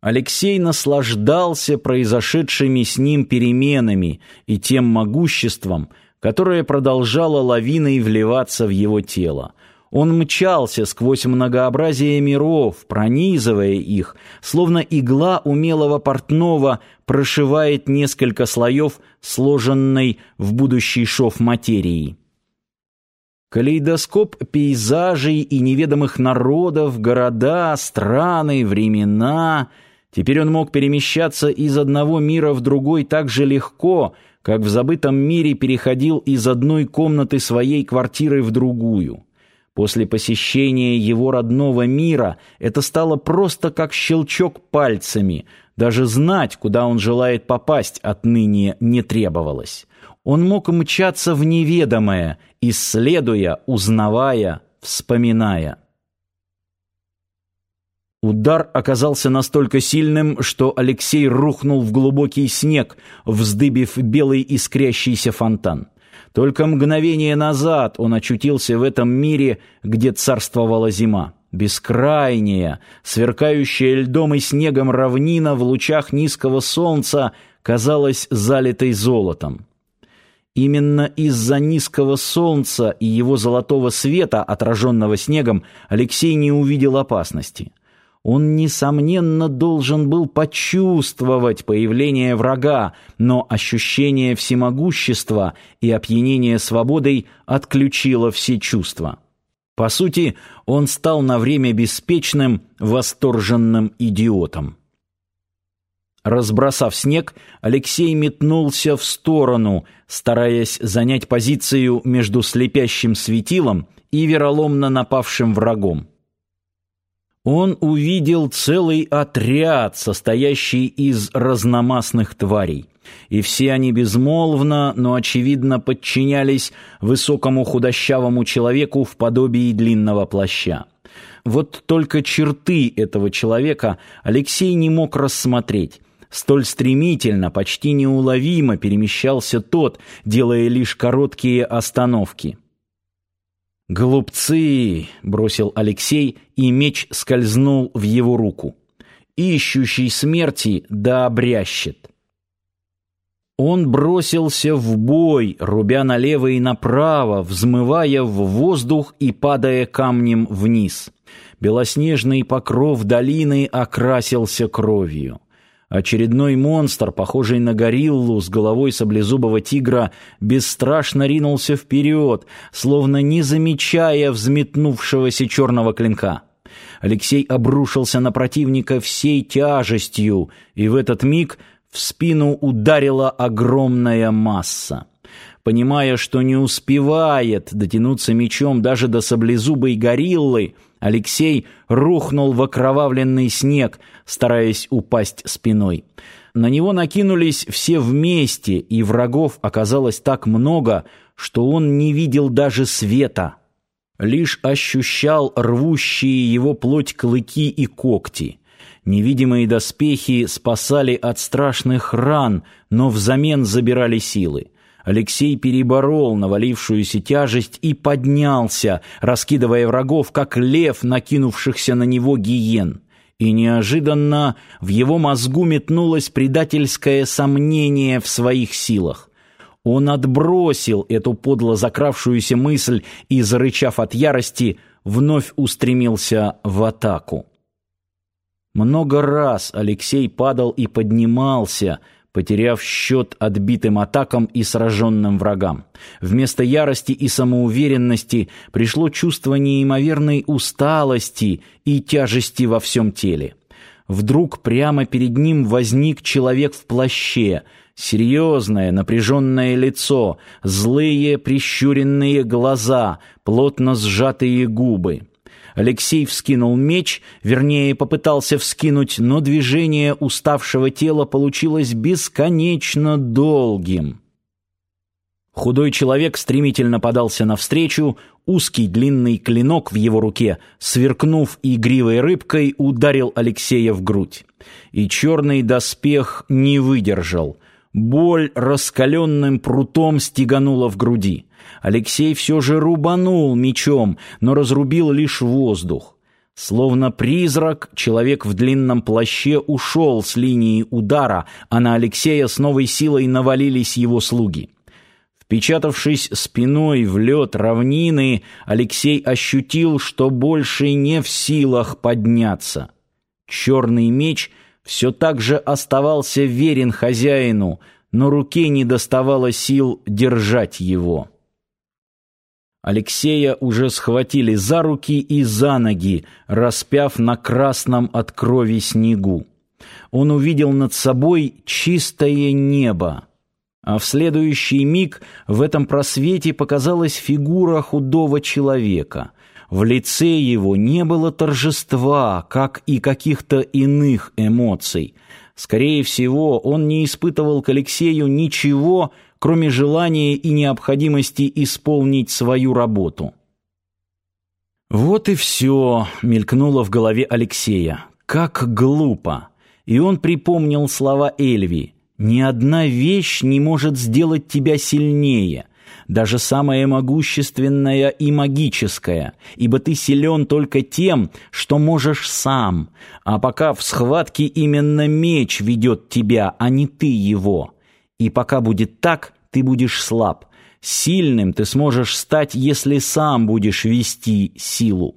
Алексей наслаждался произошедшими с ним переменами и тем могуществом, которое продолжало лавиной вливаться в его тело. Он мчался сквозь многообразие миров, пронизывая их, словно игла умелого портного прошивает несколько слоев сложенной в будущий шов материи. Калейдоскоп пейзажей и неведомых народов, города, страны, времена. Теперь он мог перемещаться из одного мира в другой так же легко, как в забытом мире переходил из одной комнаты своей квартиры в другую. После посещения его родного мира это стало просто как щелчок пальцами. Даже знать, куда он желает попасть, отныне не требовалось. Он мог мчаться в неведомое, исследуя, узнавая, вспоминая. Удар оказался настолько сильным, что Алексей рухнул в глубокий снег, вздыбив белый искрящийся фонтан. Только мгновение назад он очутился в этом мире, где царствовала зима. Бескрайняя, сверкающая льдом и снегом равнина в лучах низкого солнца казалась залитой золотом. Именно из-за низкого солнца и его золотого света, отраженного снегом, Алексей не увидел опасности. Он, несомненно, должен был почувствовать появление врага, но ощущение всемогущества и опьянение свободой отключило все чувства. По сути, он стал на время беспечным, восторженным идиотом. Разбросав снег, Алексей метнулся в сторону, стараясь занять позицию между слепящим светилом и вероломно напавшим врагом. Он увидел целый отряд, состоящий из разномастных тварей. И все они безмолвно, но очевидно подчинялись высокому худощавому человеку в подобии длинного плаща. Вот только черты этого человека Алексей не мог рассмотреть, Столь стремительно, почти неуловимо перемещался тот, делая лишь короткие остановки. «Глупцы!» — бросил Алексей, и меч скользнул в его руку. «Ищущий смерти да обрящет». Он бросился в бой, рубя налево и направо, взмывая в воздух и падая камнем вниз. Белоснежный покров долины окрасился кровью. Очередной монстр, похожий на гориллу с головой саблезубого тигра, бесстрашно ринулся вперед, словно не замечая взметнувшегося черного клинка. Алексей обрушился на противника всей тяжестью, и в этот миг в спину ударила огромная масса. Понимая, что не успевает дотянуться мечом даже до саблезубой гориллы, Алексей рухнул в окровавленный снег, стараясь упасть спиной. На него накинулись все вместе, и врагов оказалось так много, что он не видел даже света. Лишь ощущал рвущие его плоть клыки и когти. Невидимые доспехи спасали от страшных ран, но взамен забирали силы. Алексей переборол навалившуюся тяжесть и поднялся, раскидывая врагов, как лев, накинувшихся на него гиен. И неожиданно в его мозгу метнулось предательское сомнение в своих силах. Он отбросил эту подло закравшуюся мысль и, зарычав от ярости, вновь устремился в атаку. Много раз Алексей падал и поднимался — потеряв счет отбитым атакам и сраженным врагам. Вместо ярости и самоуверенности пришло чувство неимоверной усталости и тяжести во всем теле. Вдруг прямо перед ним возник человек в плаще, серьезное напряженное лицо, злые прищуренные глаза, плотно сжатые губы. Алексей вскинул меч, вернее, попытался вскинуть, но движение уставшего тела получилось бесконечно долгим. Худой человек стремительно подался навстречу, узкий длинный клинок в его руке, сверкнув игривой рыбкой, ударил Алексея в грудь. И черный доспех не выдержал. Боль раскаленным прутом стеганула в груди. Алексей все же рубанул мечом, но разрубил лишь воздух. Словно призрак, человек в длинном плаще ушел с линии удара, а на Алексея с новой силой навалились его слуги. Впечатавшись спиной в лед равнины, Алексей ощутил, что больше не в силах подняться. Черный меч все так же оставался верен хозяину, но руке не доставало сил держать его. Алексея уже схватили за руки и за ноги, распяв на красном от крови снегу. Он увидел над собой чистое небо. А в следующий миг в этом просвете показалась фигура худого человека. В лице его не было торжества, как и каких-то иных эмоций. Скорее всего, он не испытывал к Алексею ничего, кроме желания и необходимости исполнить свою работу. «Вот и все», — мелькнуло в голове Алексея. «Как глупо!» И он припомнил слова Эльви. «Ни одна вещь не может сделать тебя сильнее, даже самая могущественная и магическая, ибо ты силен только тем, что можешь сам, а пока в схватке именно меч ведет тебя, а не ты его». И пока будет так, ты будешь слаб. Сильным ты сможешь стать, если сам будешь вести силу.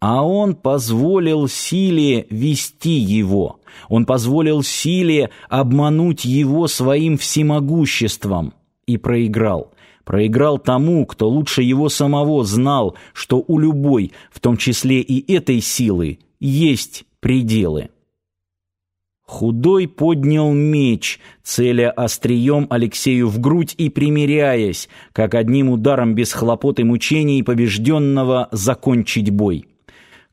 А он позволил силе вести его. Он позволил силе обмануть его своим всемогуществом. И проиграл. Проиграл тому, кто лучше его самого знал, что у любой, в том числе и этой силы, есть пределы. Худой поднял меч, целя острием Алексею в грудь и примиряясь, как одним ударом без хлопот и мучений побежденного закончить бой.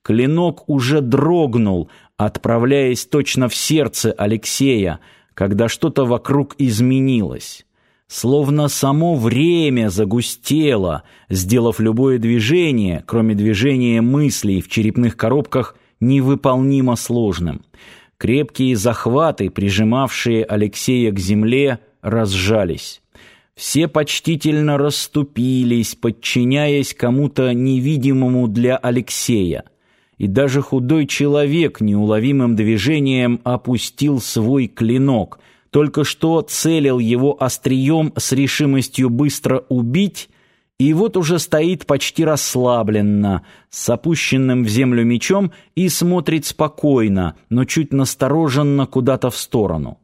Клинок уже дрогнул, отправляясь точно в сердце Алексея, когда что-то вокруг изменилось. Словно само время загустело, сделав любое движение, кроме движения мыслей в черепных коробках, невыполнимо сложным — Крепкие захваты, прижимавшие Алексея к земле, разжались. Все почтительно расступились, подчиняясь кому-то невидимому для Алексея. И даже худой человек неуловимым движением опустил свой клинок, только что целил его острием с решимостью быстро убить — и вот уже стоит почти расслабленно, с опущенным в землю мечом и смотрит спокойно, но чуть настороженно куда-то в сторону.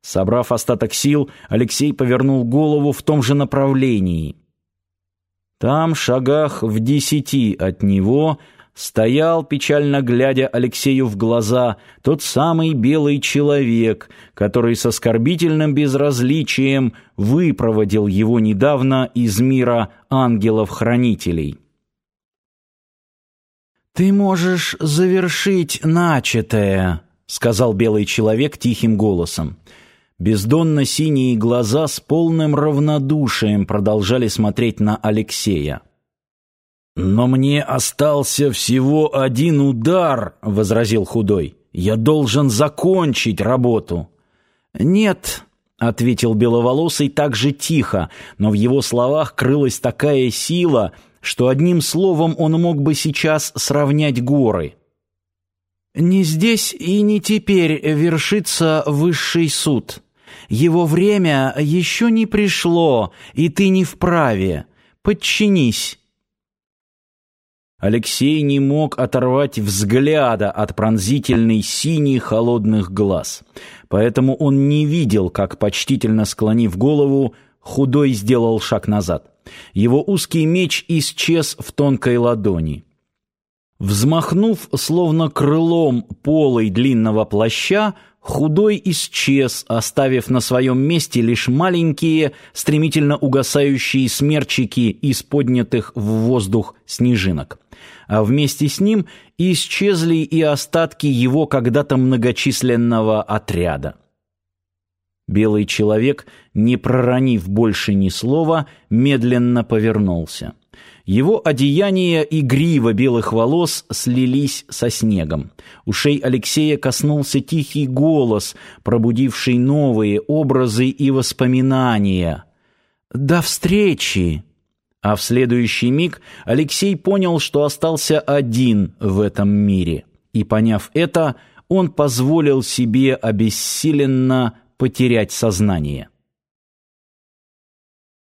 Собрав остаток сил, Алексей повернул голову в том же направлении. Там, шагах в десяти от него, стоял, печально глядя Алексею в глаза, тот самый белый человек, который с оскорбительным безразличием выпроводил его недавно из мира ангелов-хранителей. «Ты можешь завершить начатое», — сказал белый человек тихим голосом. Бездонно-синие глаза с полным равнодушием продолжали смотреть на Алексея. «Но мне остался всего один удар», — возразил худой. «Я должен закончить работу». «Нет», — ответил беловолосый так же тихо, но в его словах крылась такая сила, что одним словом он мог бы сейчас сравнять горы. «Не здесь и не теперь вершится высший суд. Его время еще не пришло, и ты не вправе. Подчинись». Алексей не мог оторвать взгляда от пронзительной синей холодных глаз. Поэтому он не видел, как, почтительно склонив голову, худой сделал шаг назад. Его узкий меч исчез в тонкой ладони. Взмахнув, словно крылом полой длинного плаща, худой исчез, оставив на своем месте лишь маленькие, стремительно угасающие смерчики из поднятых в воздух снежинок а вместе с ним исчезли и остатки его когда-то многочисленного отряда. Белый человек, не проронив больше ни слова, медленно повернулся. Его одеяние и грива белых волос слились со снегом. Ушей Алексея коснулся тихий голос, пробудивший новые образы и воспоминания. «До встречи!» А в следующий миг Алексей понял, что остался один в этом мире. И, поняв это, он позволил себе обессиленно потерять сознание.